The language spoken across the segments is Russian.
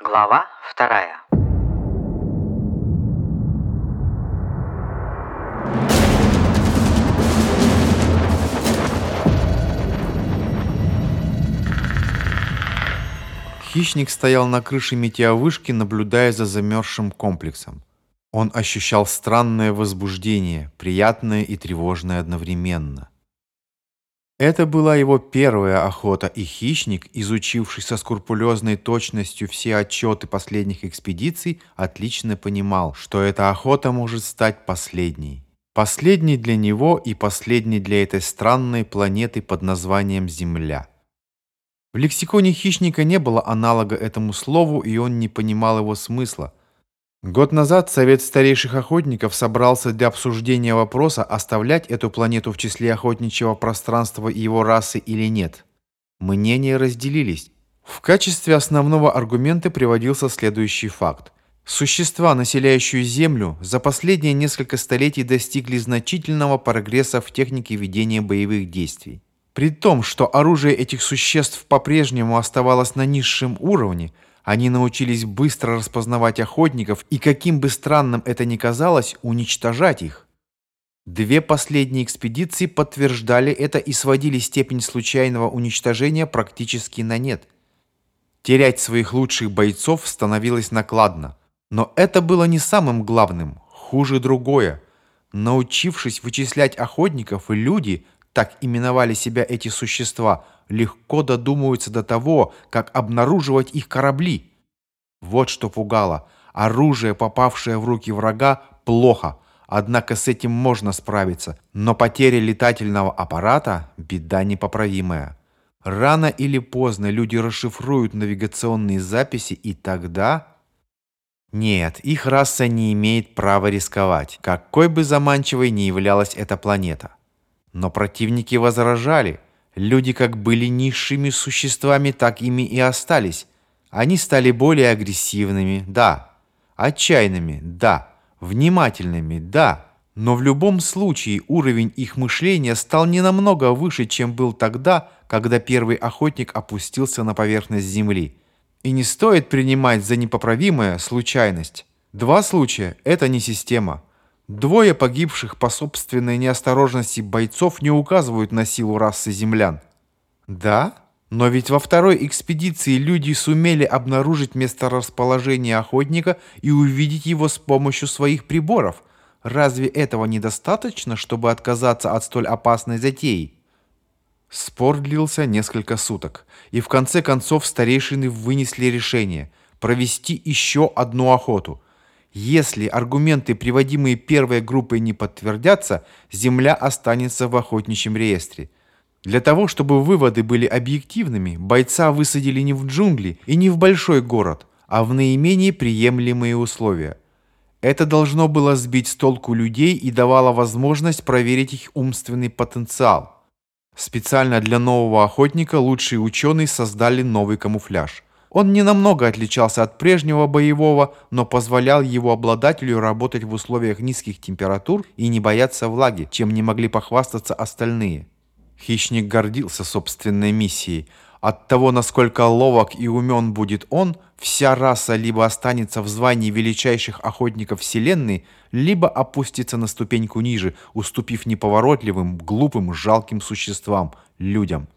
Глава вторая. Хищник стоял на крыше метеовышки, наблюдая за замерзшим комплексом. Он ощущал странное возбуждение, приятное и тревожное одновременно. Это была его первая охота, и хищник, изучивший со скрупулезной точностью все отчеты последних экспедиций, отлично понимал, что эта охота может стать последней. Последней для него и последней для этой странной планеты под названием Земля. В лексиконе хищника не было аналога этому слову, и он не понимал его смысла. Год назад Совет старейших охотников собрался для обсуждения вопроса, оставлять эту планету в числе охотничьего пространства его расы или нет. Мнения разделились. В качестве основного аргумента приводился следующий факт. Существа, населяющие Землю, за последние несколько столетий достигли значительного прогресса в технике ведения боевых действий. При том, что оружие этих существ по-прежнему оставалось на низшем уровне – они научились быстро распознавать охотников и, каким бы странным это ни казалось, уничтожать их. Две последние экспедиции подтверждали это и сводили степень случайного уничтожения практически на нет. Терять своих лучших бойцов становилось накладно. Но это было не самым главным, хуже другое. Научившись вычислять охотников, люди, так именовали себя эти существа – легко додумываются до того, как обнаруживать их корабли. Вот что пугало. Оружие, попавшее в руки врага, плохо. Однако с этим можно справиться. Но потеря летательного аппарата – беда непоправимая. Рано или поздно люди расшифруют навигационные записи, и тогда... Нет, их раса не имеет права рисковать, какой бы заманчивой ни являлась эта планета. Но противники возражали – Люди как были низшими существами, так ими и остались. Они стали более агрессивными, да. Отчаянными, да. Внимательными, да. Но в любом случае уровень их мышления стал не намного выше, чем был тогда, когда первый охотник опустился на поверхность земли. И не стоит принимать за непоправимое случайность. Два случая – это не система – Двое погибших по собственной неосторожности бойцов не указывают на силу расы землян. Да, но ведь во второй экспедиции люди сумели обнаружить месторасположение охотника и увидеть его с помощью своих приборов. Разве этого недостаточно, чтобы отказаться от столь опасной затеи? Спор длился несколько суток, и в конце концов старейшины вынесли решение провести еще одну охоту – если аргументы, приводимые первой группой, не подтвердятся, Земля останется в охотничьем реестре. Для того, чтобы выводы были объективными, бойца высадили не в джунгли и не в большой город, а в наименее приемлемые условия. Это должно было сбить с толку людей и давало возможность проверить их умственный потенциал. Специально для нового охотника лучшие ученые создали новый камуфляж – он не намного отличался от прежнего боевого, но позволял его обладателю работать в условиях низких температур и не бояться влаги, чем не могли похвастаться остальные. Хищник гордился собственной миссией. От того, насколько ловок и умен будет он, вся раса либо останется в звании величайших охотников Вселенной, либо опустится на ступеньку ниже, уступив неповоротливым, глупым, жалким существам, людям.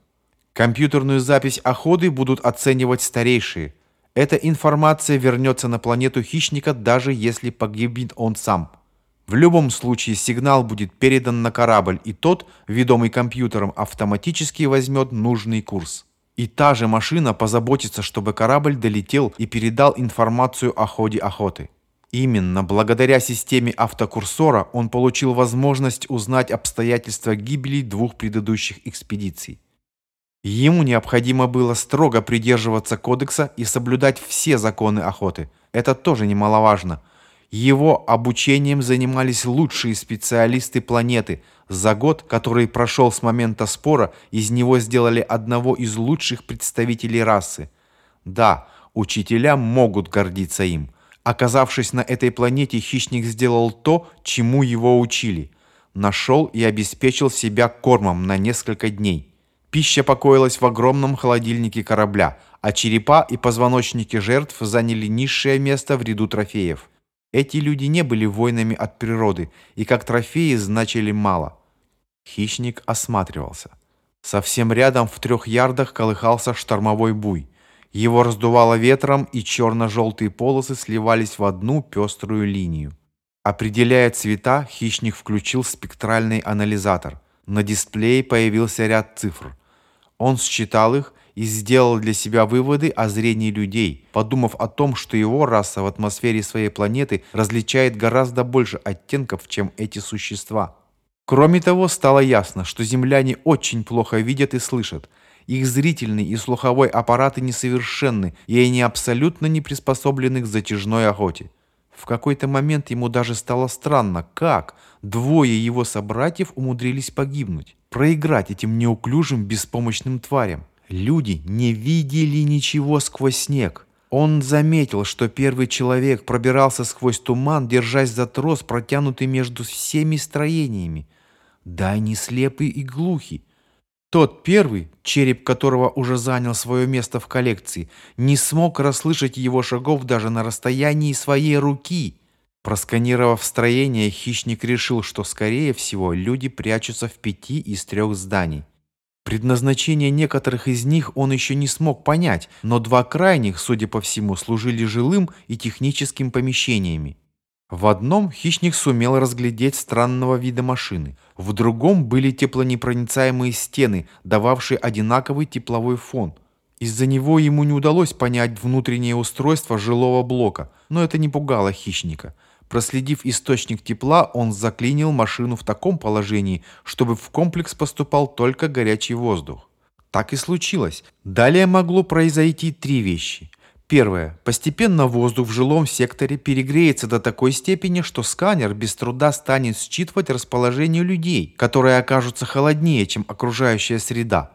Компьютерную запись охоты будут оценивать старейшие. Эта информация вернется на планету хищника, даже если погибнет он сам. В любом случае сигнал будет передан на корабль, и тот, ведомый компьютером, автоматически возьмет нужный курс. И та же машина позаботится, чтобы корабль долетел и передал информацию о ходе охоты. Именно благодаря системе автокурсора он получил возможность узнать обстоятельства гибели двух предыдущих экспедиций. Ему необходимо было строго придерживаться кодекса и соблюдать все законы охоты. Это тоже немаловажно. Его обучением занимались лучшие специалисты планеты. За год, который прошел с момента спора, из него сделали одного из лучших представителей расы. Да, учителя могут гордиться им. Оказавшись на этой планете, хищник сделал то, чему его учили. Нашел и обеспечил себя кормом на несколько дней. Пища покоилась в огромном холодильнике корабля, а черепа и позвоночники жертв заняли низшее место в ряду трофеев. Эти люди не были воинами от природы и как трофеи значили мало. Хищник осматривался. Совсем рядом в трех ярдах колыхался штормовой буй. Его раздувало ветром, и черно-желтые полосы сливались в одну пеструю линию. Определяя цвета, хищник включил спектральный анализатор. На дисплее появился ряд цифр. Он считал их и сделал для себя выводы о зрении людей, подумав о том, что его раса в атмосфере своей планеты различает гораздо больше оттенков, чем эти существа. Кроме того, стало ясно, что земляне очень плохо видят и слышат. Их зрительный и слуховой аппараты несовершенны, и они абсолютно не приспособлены к затяжной охоте. В какой-то момент ему даже стало странно, как двое его собратьев умудрились погибнуть, проиграть этим неуклюжим беспомощным тварям. Люди не видели ничего сквозь снег. Он заметил, что первый человек пробирался сквозь туман, держась за трос, протянутый между всеми строениями. Да они слепы и глухи. Тот первый, череп которого уже занял свое место в коллекции, не смог расслышать его шагов даже на расстоянии своей руки. Просканировав строение, хищник решил, что, скорее всего, люди прячутся в пяти из трех зданий. Предназначение некоторых из них он еще не смог понять, но два крайних, судя по всему, служили жилым и техническим помещениями. В одном хищник сумел разглядеть странного вида машины, в другом были теплонепроницаемые стены, дававшие одинаковый тепловой фон. Из-за него ему не удалось понять внутреннее устройство жилого блока, но это не пугало хищника – Проследив источник тепла, он заклинил машину в таком положении, чтобы в комплекс поступал только горячий воздух. Так и случилось. Далее могло произойти три вещи. Первое. Постепенно воздух в жилом секторе перегреется до такой степени, что сканер без труда станет считывать расположение людей, которые окажутся холоднее, чем окружающая среда.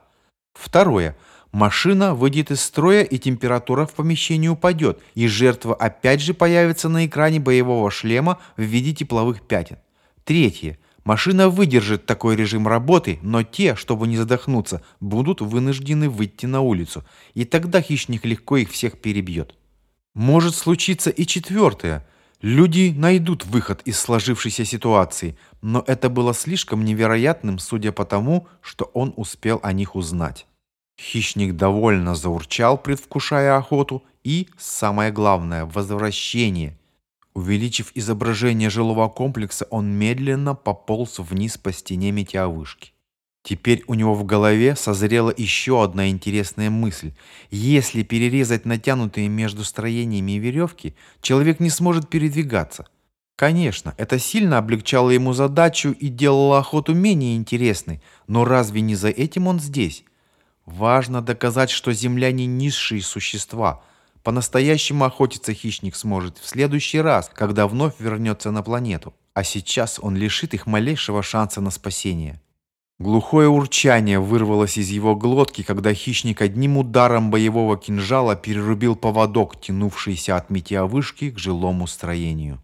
Второе. Машина выйдет из строя и температура в помещении упадет, и жертва опять же появится на экране боевого шлема в виде тепловых пятен. Третье. Машина выдержит такой режим работы, но те, чтобы не задохнуться, будут вынуждены выйти на улицу, и тогда хищник легко их всех перебьет. Может случиться и четвертое. Люди найдут выход из сложившейся ситуации, но это было слишком невероятным, судя по тому, что он успел о них узнать. Хищник довольно заурчал, предвкушая охоту, и, самое главное, возвращение. Увеличив изображение жилого комплекса, он медленно пополз вниз по стене метеовышки. Теперь у него в голове созрела еще одна интересная мысль. Если перерезать натянутые между строениями веревки, человек не сможет передвигаться. Конечно, это сильно облегчало ему задачу и делало охоту менее интересной, но разве не за этим он здесь? Важно доказать, что земляне низшие существа. По-настоящему охотиться хищник сможет в следующий раз, когда вновь вернется на планету. А сейчас он лишит их малейшего шанса на спасение. Глухое урчание вырвалось из его глотки, когда хищник одним ударом боевого кинжала перерубил поводок, тянувшийся от метеовышки к жилому строению.